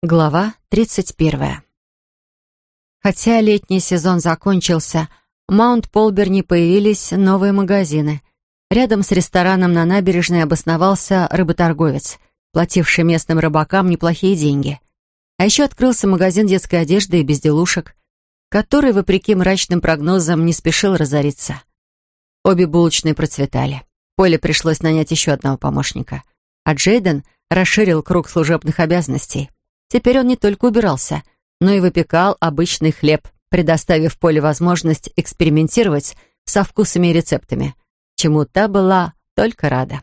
Глава 31. Хотя летний сезон закончился, в Маунт-Полберне появились новые магазины. Рядом с рестораном на набережной обосновался рыботорговец, плативший местным рыбакам неплохие деньги. А еще открылся магазин детской одежды и безделушек, который, вопреки мрачным прогнозам, не спешил разориться. Обе булочные процветали. Поле пришлось нанять еще одного помощника. А Джейден расширил круг служебных обязанностей — Теперь он не только убирался, но и выпекал обычный хлеб, предоставив Поле возможность экспериментировать со вкусами и рецептами, чему та была только рада.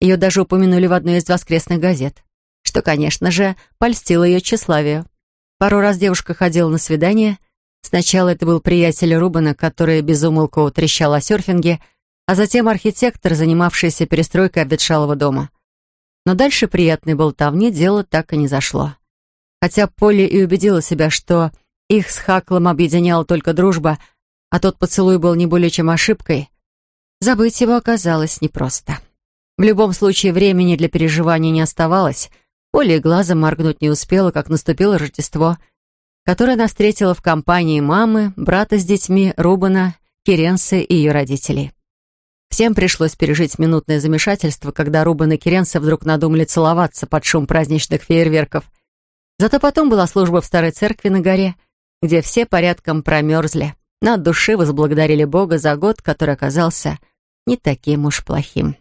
Ее даже упомянули в одной из воскресных газет, что, конечно же, польстило ее тщеславию. Пару раз девушка ходила на свидание. Сначала это был приятель Рубана, который безумолку трещал о серфинге, а затем архитектор, занимавшийся перестройкой обветшалого дома. Но дальше приятной болтовни дело так и не зашло. Хотя Полли и убедила себя, что их с Хаклом объединяла только дружба, а тот поцелуй был не более чем ошибкой, забыть его оказалось непросто. В любом случае времени для переживаний не оставалось. Полли глазом моргнуть не успела, как наступило Рождество, которое она встретила в компании мамы, брата с детьми, Рубана, Керенсы и ее родителей. Всем пришлось пережить минутное замешательство, когда Рубан и Керенса вдруг надумали целоваться под шум праздничных фейерверков – Зато потом была служба в старой церкви на горе, где все порядком промерзли, но от души возблагодарили Бога за год, который оказался не таким уж плохим.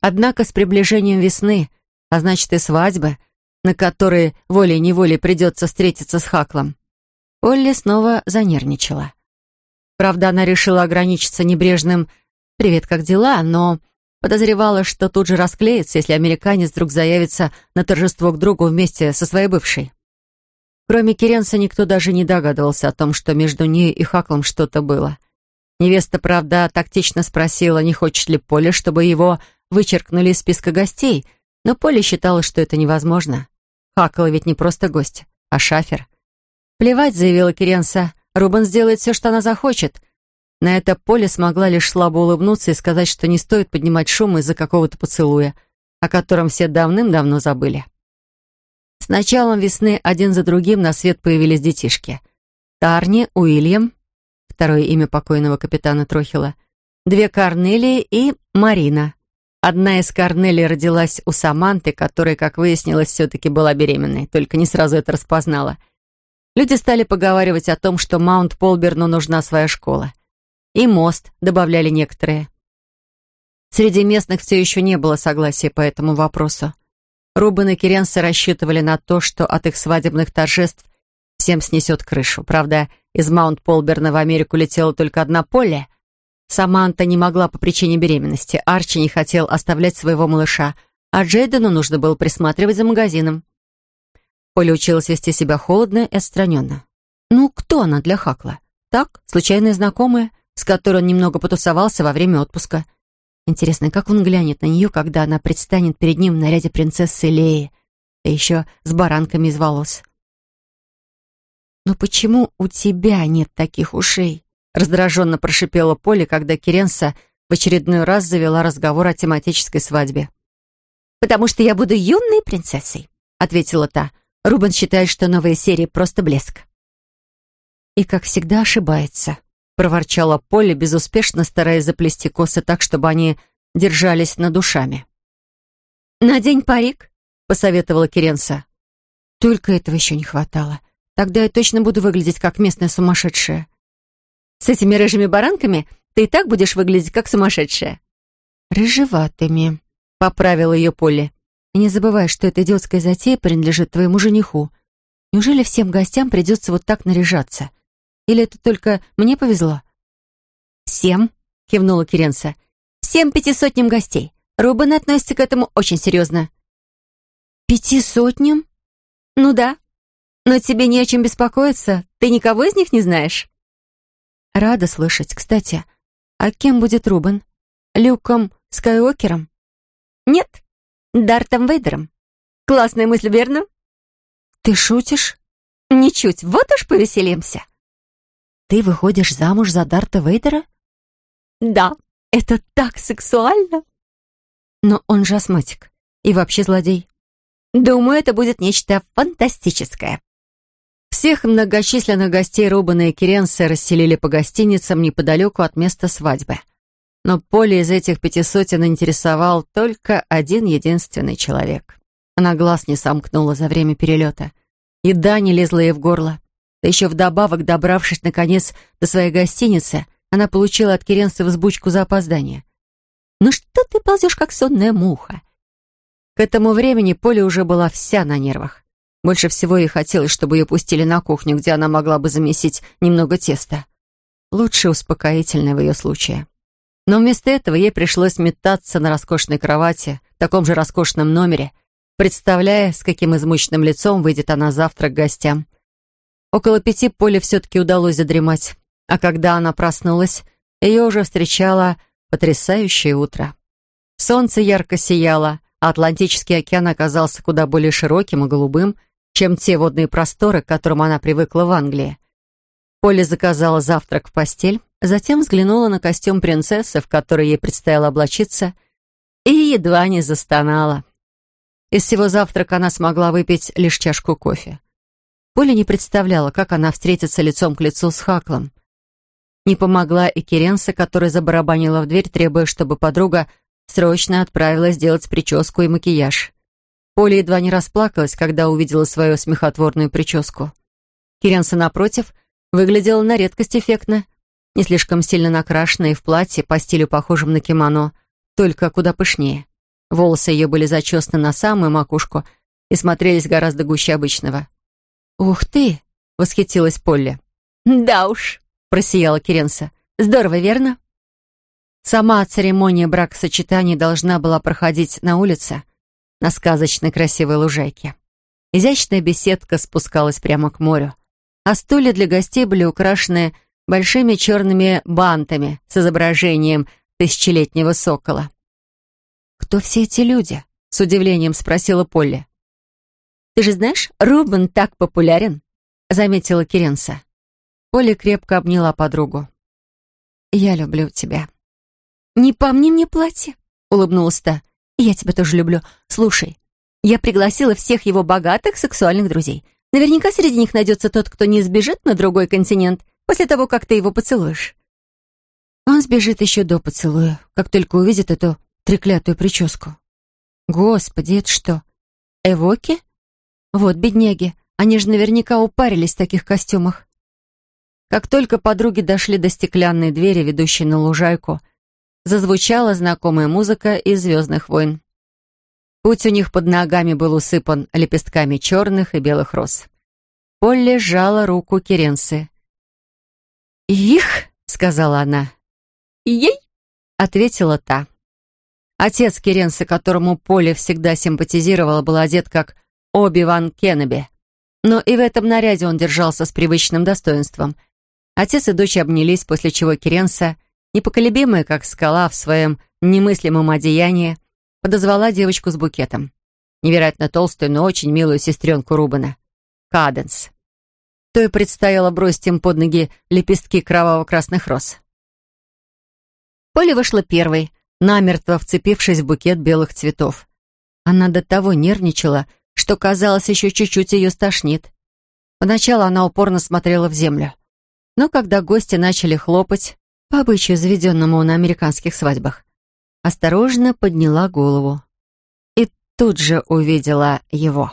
Однако с приближением весны, а значит и свадьбы, на которой волей-неволей придется встретиться с Хаклом, Олли снова занервничала. Правда, она решила ограничиться небрежным «Привет, как дела?», но Подозревала, что тут же расклеится, если американец вдруг заявится на торжество к другу вместе со своей бывшей. Кроме Керенса никто даже не догадывался о том, что между ней и Хаклом что-то было. Невеста, правда, тактично спросила, не хочет ли Поля, чтобы его вычеркнули из списка гостей, но Поля считала, что это невозможно. Хакл ведь не просто гость, а шафер. «Плевать», — заявила Керенса, — «Рубен сделает все, что она захочет», — на это Поле смогла лишь слабо улыбнуться и сказать, что не стоит поднимать шум из-за какого-то поцелуя, о котором все давным-давно забыли. С началом весны один за другим на свет появились детишки. Тарни, Уильям, второе имя покойного капитана Трохила, две Корнелии и Марина. Одна из Корнелий родилась у Саманты, которая, как выяснилось, все-таки была беременной, только не сразу это распознала. Люди стали поговаривать о том, что Маунт-Полберну нужна своя школа и мост, добавляли некоторые. Среди местных все еще не было согласия по этому вопросу. Рубен и Керенса рассчитывали на то, что от их свадебных торжеств всем снесет крышу. Правда, из Маунт-Полберна в Америку летела только одна Поле. Саманта не могла по причине беременности, Арчи не хотел оставлять своего малыша, а Джейдену нужно было присматривать за магазином. Поля училась вести себя холодно и отстраненно. Ну, кто она для Хакла? Так, случайная знакомая — с которой он немного потусовался во время отпуска. Интересно, как он глянет на нее, когда она предстанет перед ним в наряде принцессы Леи, да еще с баранками из волос. «Но почему у тебя нет таких ушей?» раздраженно прошипела Поле, когда Керенса в очередной раз завела разговор о тематической свадьбе. «Потому что я буду юной принцессой», — ответила та. Рубен считает, что новая серия просто блеск. И, как всегда, ошибается проворчала Полли, безуспешно стараясь заплести косы так, чтобы они держались над ушами. «Надень парик», — посоветовала Керенса. «Только этого еще не хватало. Тогда я точно буду выглядеть как местная сумасшедшая». «С этими рыжими баранками ты и так будешь выглядеть как сумасшедшая». «Рыжеватыми», — поправила ее Полли. «И не забывай, что эта идиотская затея принадлежит твоему жениху. Неужели всем гостям придется вот так наряжаться?» Или это только мне повезло?» «Всем», — кивнула Керенса. «Всем пяти сотням гостей. Рубен относится к этому очень серьезно». «Пяти сотням?» «Ну да. Но тебе не о чем беспокоиться. Ты никого из них не знаешь?» «Рада слышать. Кстати, а кем будет Рубен? Люком Скайуокером?» «Нет, Дартом Вейдером. Классная мысль, верно?» «Ты шутишь?» «Ничуть. Вот уж повеселимся». Ты выходишь замуж за Дарта Вейдера? Да, это так сексуально. Но он же астматик и вообще злодей. Думаю, это будет нечто фантастическое». Всех многочисленных гостей Рубана и Керенса расселили по гостиницам неподалеку от места свадьбы. Но Поле из этих пяти сотен интересовал только один единственный человек. Она глаз не сомкнула за время перелета. Еда не лезла ей в горло. Да еще вдобавок, добравшись, наконец, до своей гостиницы, она получила от Керенса взбучку за опоздание. «Ну что ты ползешь, как сонная муха?» К этому времени Поля уже была вся на нервах. Больше всего ей хотелось, чтобы ее пустили на кухню, где она могла бы замесить немного теста. Лучше успокоительное в ее случае. Но вместо этого ей пришлось метаться на роскошной кровати, в таком же роскошном номере, представляя, с каким измученным лицом выйдет она завтра к гостям. Около пяти Поле все-таки удалось задремать, а когда она проснулась, ее уже встречало потрясающее утро. Солнце ярко сияло, а Атлантический океан оказался куда более широким и голубым, чем те водные просторы, к которым она привыкла в Англии. Поле заказала завтрак в постель, затем взглянула на костюм принцессы, в который ей предстояло облачиться, и едва не застонала. Из всего завтрака она смогла выпить лишь чашку кофе. Поля не представляла, как она встретится лицом к лицу с Хаклом. Не помогла и Керенса, которая забарабанила в дверь, требуя, чтобы подруга срочно отправилась делать прическу и макияж. Поля едва не расплакалась, когда увидела свою смехотворную прическу. Керенса, напротив, выглядела на редкость эффектно, не слишком сильно накрашенная и в платье по стилю похожем на кимоно, только куда пышнее. Волосы ее были зачесаны на самую макушку и смотрелись гораздо гуще обычного. «Ух ты!» — восхитилась Полли. «Да уж!» — просияла Керенса. «Здорово, верно?» Сама церемония бракосочетания должна была проходить на улице, на сказочной красивой лужайке. Изящная беседка спускалась прямо к морю, а стулья для гостей были украшены большими черными бантами с изображением тысячелетнего сокола. «Кто все эти люди?» — с удивлением спросила Полли. «Ты же знаешь, Рубен так популярен», — заметила Керенса. Оля крепко обняла подругу. «Я люблю тебя». «Не помни мне платье», — улыбнулась та. «Я тебя тоже люблю. Слушай, я пригласила всех его богатых сексуальных друзей. Наверняка среди них найдется тот, кто не сбежит на другой континент после того, как ты его поцелуешь». Он сбежит еще до поцелуя, как только увидит эту треклятую прическу. «Господи, это что, Эвоки?» Вот бедняги, они же наверняка упарились в таких костюмах. Как только подруги дошли до стеклянной двери, ведущей на лужайку, зазвучала знакомая музыка из «Звездных войн». Путь у них под ногами был усыпан лепестками черных и белых роз. Полли сжала руку Керенсы. «Их!» — сказала она. «Ей!» — ответила та. Отец Керенсы, которому Полли всегда симпатизировала, был одет как Оби-Ван Кеннеби. Но и в этом наряде он держался с привычным достоинством. Отец и дочь обнялись, после чего Керенса, непоколебимая, как скала в своем немыслимом одеянии, подозвала девочку с букетом. Невероятно толстую, но очень милую сестренку Рубана. Каденс. То и предстояло бросить им под ноги лепестки кроваво-красных роз. Поля вышла первой, намертво вцепившись в букет белых цветов. Она до того нервничала, что, казалось, еще чуть-чуть ее стошнит. Поначалу она упорно смотрела в землю. Но когда гости начали хлопать, по обычаю, заведенному на американских свадьбах, осторожно подняла голову. И тут же увидела его.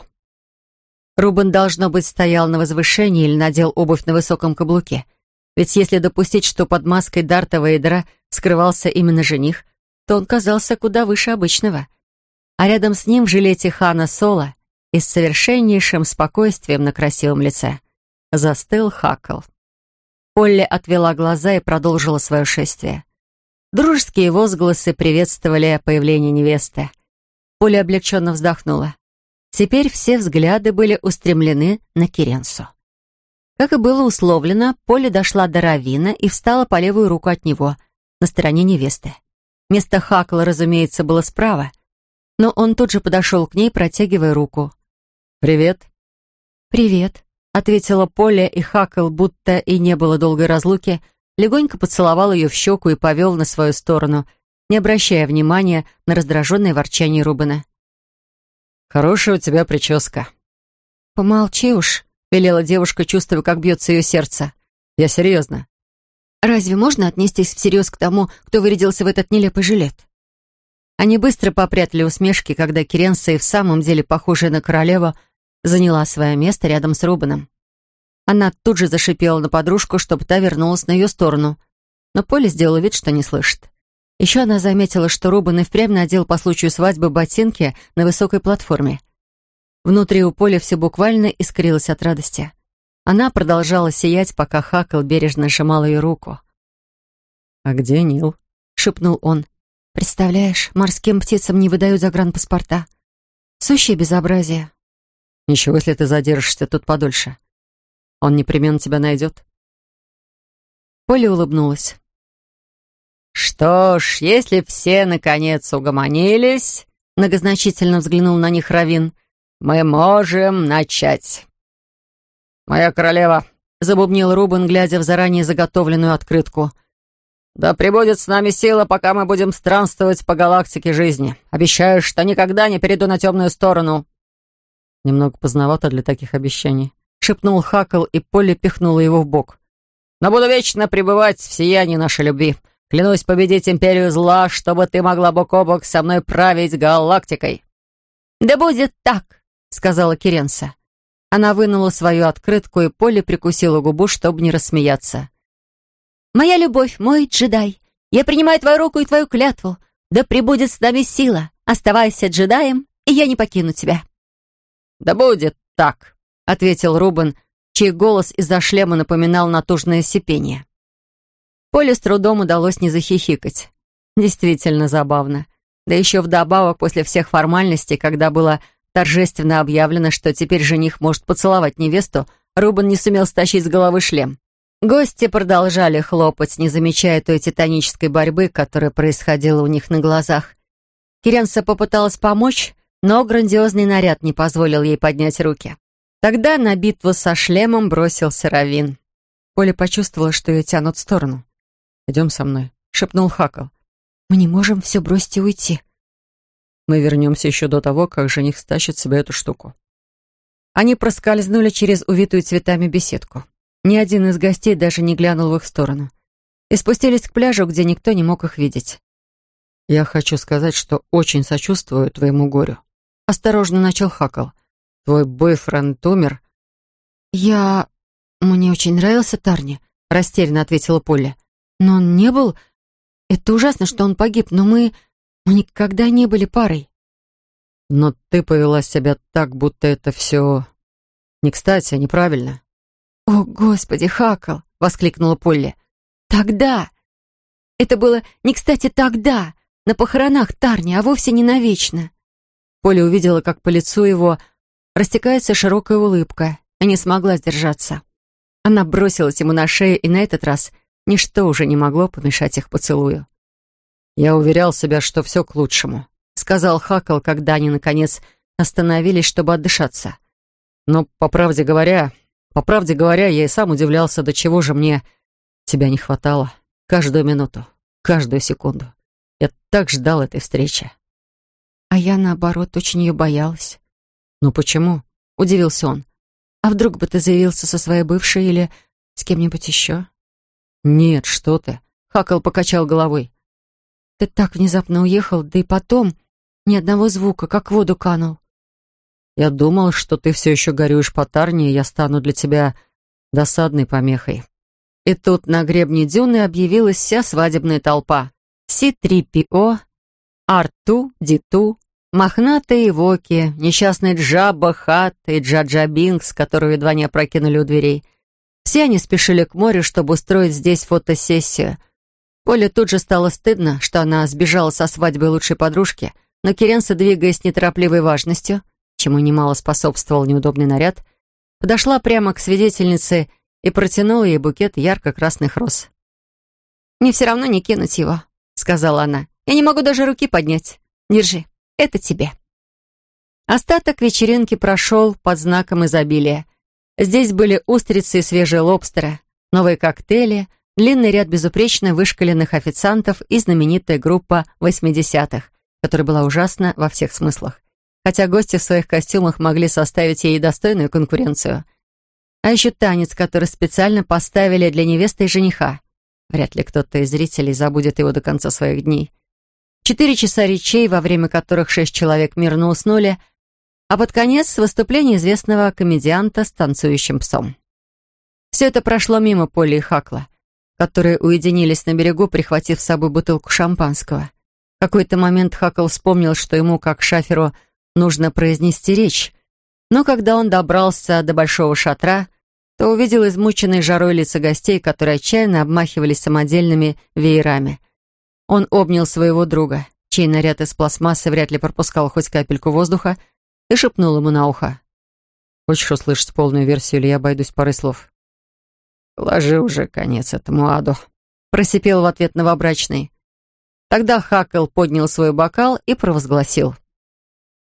Рубен, должно быть, стоял на возвышении или надел обувь на высоком каблуке. Ведь если допустить, что под маской Дарта Вейдера скрывался именно жених, то он казался куда выше обычного. А рядом с ним в жилете Хана Соло и с совершеннейшим спокойствием на красивом лице застыл Хакл. Полли отвела глаза и продолжила свое шествие. Дружеские возгласы приветствовали появление невесты. Полли облегченно вздохнула. Теперь все взгляды были устремлены на Керенсу. Как и было условлено, Полли дошла до Равина и встала по левую руку от него, на стороне невесты. Место Хакла, разумеется, было справа, но он тут же подошел к ней, протягивая руку. «Привет». «Привет», — ответила Поля, и Хакл, будто и не было долгой разлуки, легонько поцеловал ее в щеку и повел на свою сторону, не обращая внимания на раздраженное ворчание Рубена. Хорошая у тебя прическа». «Помолчи уж», — велела девушка, чувствуя, как бьется ее сердце. «Я серьезно». «Разве можно отнестись всерьез к тому, кто вырядился в этот нелепый жилет?» Они быстро попрятали усмешки, когда Керенса и в самом деле похожая на королеву заняла свое место рядом с Рубаном. Она тут же зашипела на подружку, чтобы та вернулась на ее сторону. Но Поля сделала вид, что не слышит. Еще она заметила, что Рубан и впрямь надел по случаю свадьбы ботинки на высокой платформе. Внутри у Поля все буквально искрилось от радости. Она продолжала сиять, пока Хакл бережно сжимал ее руку. «А где Нил?» — шепнул он. «Представляешь, морским птицам не выдают загранпаспорта. Сущее безобразие». «Ничего, если ты задержишься тут подольше. Он непременно тебя найдет». Поля улыбнулась. «Что ж, если все, наконец, угомонились...» Многозначительно взглянул на них Равин. «Мы можем начать». «Моя королева», — забубнил Рубен, глядя в заранее заготовленную открытку. «Да пребудет с нами сила, пока мы будем странствовать по галактике жизни. Обещаю, что никогда не перейду на темную сторону». Немного поздновато для таких обещаний. Шепнул Хакл, и Полли пихнула его в бок. «Но буду вечно пребывать в сиянии нашей любви. Клянусь победить империю зла, чтобы ты могла бок о бок со мной править галактикой». «Да будет так», — сказала Керенса. Она вынула свою открытку, и Полли прикусила губу, чтобы не рассмеяться. «Моя любовь, мой джедай, я принимаю твою руку и твою клятву. Да пребудет с нами сила. Оставайся джедаем, и я не покину тебя». «Да будет так», — ответил Рубен, чей голос из-за шлема напоминал натужное сипение. Поле с трудом удалось не захихикать. Действительно забавно. Да еще вдобавок после всех формальностей, когда было торжественно объявлено, что теперь жених может поцеловать невесту, Рубан не сумел стащить с головы шлем. Гости продолжали хлопать, не замечая той титанической борьбы, которая происходила у них на глазах. Киренса попыталась помочь, но грандиозный наряд не позволил ей поднять руки. Тогда на битву со шлемом бросился Равин. Поля почувствовала, что ее тянут в сторону. «Идем со мной», — шепнул Хакл. «Мы не можем все бросить и уйти». «Мы вернемся еще до того, как жених стащит себе эту штуку». Они проскользнули через увитую цветами беседку. Ни один из гостей даже не глянул в их сторону. И спустились к пляжу, где никто не мог их видеть. «Я хочу сказать, что очень сочувствую твоему горю», — осторожно начал Хакл. «Твой бойфренд умер». «Я... Мне очень нравился Тарни», — растерянно ответила Полли. Но он не был... Это ужасно, что он погиб, но мы... Мы никогда не были парой. Но ты повела себя так, будто это все... Не кстати, а неправильно. «О, Господи, Хакл!» — воскликнула Полли. «Тогда! Это было не кстати тогда, на похоронах Тарни, а вовсе не навечно!» Поля увидела, как по лицу его растекается широкая улыбка, и не смогла сдержаться. Она бросилась ему на шею, и на этот раз Ничто уже не могло помешать их поцелую. «Я уверял себя, что все к лучшему», — сказал Хакл, когда они, наконец, остановились, чтобы отдышаться. «Но, по правде говоря, по правде говоря, я и сам удивлялся, до чего же мне тебя не хватало. Каждую минуту, каждую секунду. Я так ждал этой встречи». А я, наоборот, очень ее боялась. «Ну почему?» — удивился он. «А вдруг бы ты заявился со своей бывшей или с кем-нибудь еще?» «Нет, что ты!» — Хакал покачал головой. «Ты так внезапно уехал, да и потом ни одного звука, как в воду канул». «Я думал, что ты все еще горюешь по Тарне, и я стану для тебя досадной помехой». И тут на гребне дюны объявилась вся свадебная толпа. Си-3ПО, Арту, Диту, мохнатые Воки, несчастный Джабба, Хат и Джаджа Бингс, которую едва не опрокинули у дверей — все они спешили к морю, чтобы устроить здесь фотосессию. Поле тут же стало стыдно, что она сбежала со свадьбы лучшей подружки, но Керенса, двигаясь неторопливой важностью, чему немало способствовал неудобный наряд, подошла прямо к свидетельнице и протянула ей букет ярко-красных роз. «Мне все равно не кинуть его», — сказала она. «Я не могу даже руки поднять. Держи, это тебе». Остаток вечеринки прошел под знаком изобилия. Здесь были устрицы и свежие лобстеры, новые коктейли, длинный ряд безупречно вышкаленных официантов и знаменитая группа 80-х, которая была ужасна во всех смыслах. хотя гости в своих костюмах могли составить ей достойную конкуренцию. А еще танец, который специально поставили для невесты и жениха. Вряд ли кто-то из зрителей забудет его до конца своих дней. Четыре часа речей, во время которых шесть человек мирно уснули, а под конец выступление известного комедианта с танцующим псом. Все это прошло мимо Поли и Хакла, которые уединились на берегу, прихватив с собой бутылку шампанского. В какой-то момент Хакл вспомнил, что ему, как шаферу, нужно произнести речь, но когда он добрался до большого шатра, то увидел измученные жарой лица гостей, которые отчаянно обмахивались самодельными веерами. Он обнял своего друга, чей наряд из пластмассы вряд ли пропускал хоть капельку воздуха, и шепнул ему на ухо. «Хочешь услышать полную версию, или я обойдусь парой слов?» «Ложи уже конец этому аду», — просипел в ответ новобрачный. Тогда Хакл поднял свой бокал и провозгласил.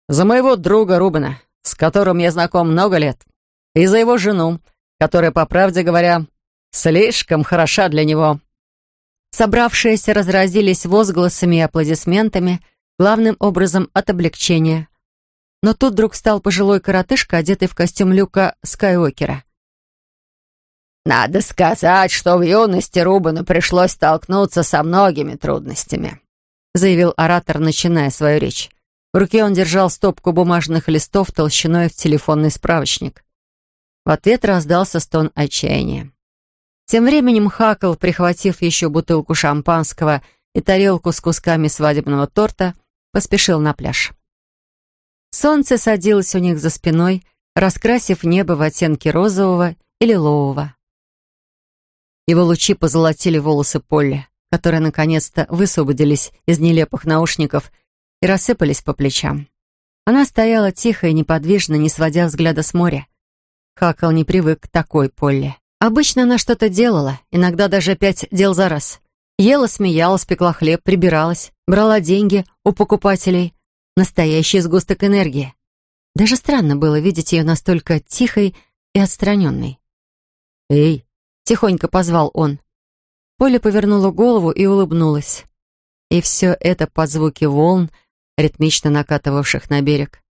«За моего друга Рубена, с которым я знаком много лет, и за его жену, которая, по правде говоря, слишком хороша для него». Собравшиеся разразились возгласами и аплодисментами, главным образом от облегчения. Но тут вдруг стал пожилой коротышка, одетый в костюм Люка Скайуокера. «Надо сказать, что в юности Рубану пришлось столкнуться со многими трудностями», заявил оратор, начиная свою речь. В руке он держал стопку бумажных листов толщиной в телефонный справочник. В ответ раздался стон отчаяния. Тем временем Хакл, прихватив еще бутылку шампанского и тарелку с кусками свадебного торта, поспешил на пляж. Солнце садилось у них за спиной, раскрасив небо в оттенке розового и лилового. Его лучи позолотили волосы Полли, которые наконец-то высвободились из нелепых наушников и рассыпались по плечам. Она стояла тихо и неподвижно, не сводя взгляда с моря. Хакал не привык к такой Полли. Обычно она что-то делала, иногда даже пять дел за раз. Ела, смеялась, пекла хлеб, прибиралась, брала деньги у покупателей, Настоящий сгусток энергии. Даже странно было видеть ее настолько тихой и отстраненной. «Эй!» — тихонько позвал он. Поля повернула голову и улыбнулась. И все это под звуки волн, ритмично накатывавших на берег.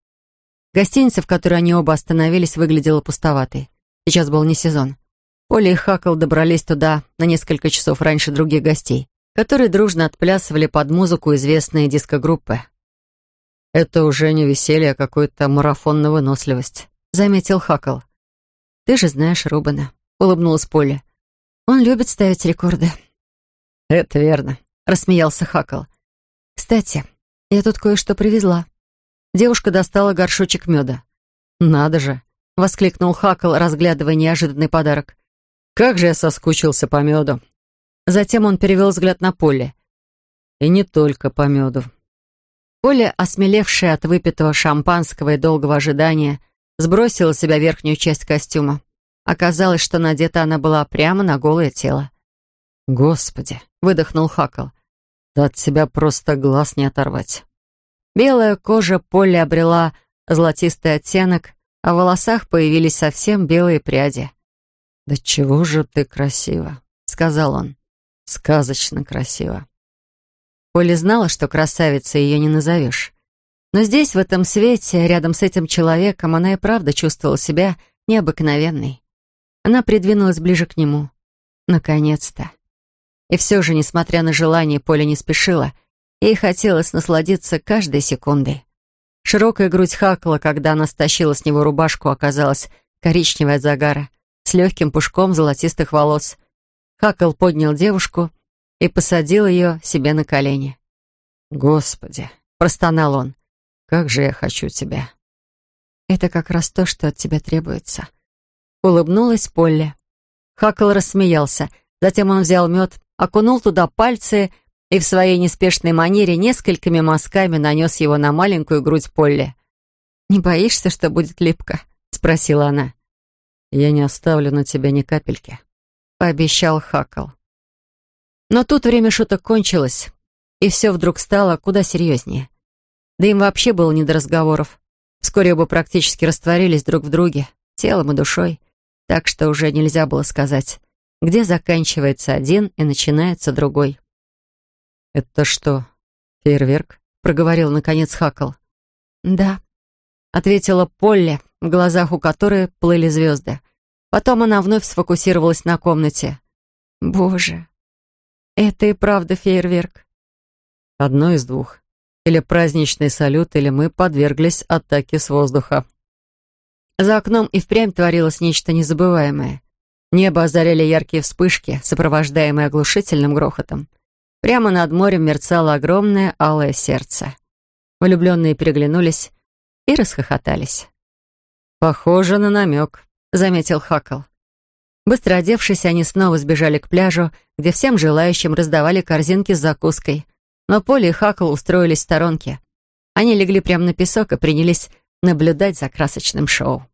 Гостиница, в которой они оба остановились, выглядела пустоватой. Сейчас был не сезон. Поля и Хакл добрались туда на несколько часов раньше других гостей, которые дружно отплясывали под музыку известные дискогруппы. «Это уже не веселье, а какой-то марафон на выносливость», — заметил Хакл. «Ты же знаешь Рубана», — улыбнулась Полли. «Он любит ставить рекорды». «Это верно», — рассмеялся Хакл. «Кстати, я тут кое-что привезла». Девушка достала горшочек меда. «Надо же!» — воскликнул Хакл, разглядывая неожиданный подарок. «Как же я соскучился по меду!» Затем он перевел взгляд на Полли. «И не только по меду. Оля, осмелевшая от выпитого шампанского и долгого ожидания, сбросила с себя верхнюю часть костюма. Оказалось, что надета она была прямо на голое тело. «Господи!» — выдохнул Хакл. «Да от себя просто глаз не оторвать». Белая кожа Полли обрела золотистый оттенок, а в волосах появились совсем белые пряди. «Да чего же ты красива!» — сказал он. «Сказочно красиво». Поля знала, что красавицей ее не назовешь. Но здесь, в этом свете, рядом с этим человеком, она и правда чувствовала себя необыкновенной. Она придвинулась ближе к нему. Наконец-то. И все же, несмотря на желание, Поля не спешила. Ей хотелось насладиться каждой секундой. Широкая грудь Хакла, когда она стащила с него рубашку, оказалась коричневой от загара, с легким пушком золотистых волос. Хакл поднял девушку и посадил ее себе на колени. «Господи!» — простонал он. «Как же я хочу тебя!» «Это как раз то, что от тебя требуется». Улыбнулась Полли. Хакл рассмеялся. Затем он взял мед, окунул туда пальцы и в своей неспешной манере несколькими мазками нанес его на маленькую грудь Полли. «Не боишься, что будет липко?» — спросила она. «Я не оставлю на тебя ни капельки», — пообещал Хакл. Но тут время шуток кончилось, и все вдруг стало куда серьезнее. Да им вообще было не до разговоров. Вскоре оба практически растворились друг в друге, телом и душой, так что уже нельзя было сказать, где заканчивается один и начинается другой. «Это что, фейерверк?» — проговорил наконец Хакл. «Да», — ответила Полли, в глазах у которой плыли звезды. Потом она вновь сфокусировалась на комнате. «Боже, это и правда фейерверк». «Одно из двух. Или праздничный салют, или мы подверглись атаке с воздуха». За окном и впрямь творилось нечто незабываемое. Небо озаряли яркие вспышки, сопровождаемые оглушительным грохотом. Прямо над морем мерцало огромное алое сердце. Влюбленные переглянулись и расхохотались. «Похоже на намек», — заметил Хакл. Быстро одевшись, они снова сбежали к пляжу, где всем желающим раздавали корзинки с закуской. Но Поли и Хакл устроились в сторонке. Они легли прямо на песок и принялись наблюдать за красочным шоу.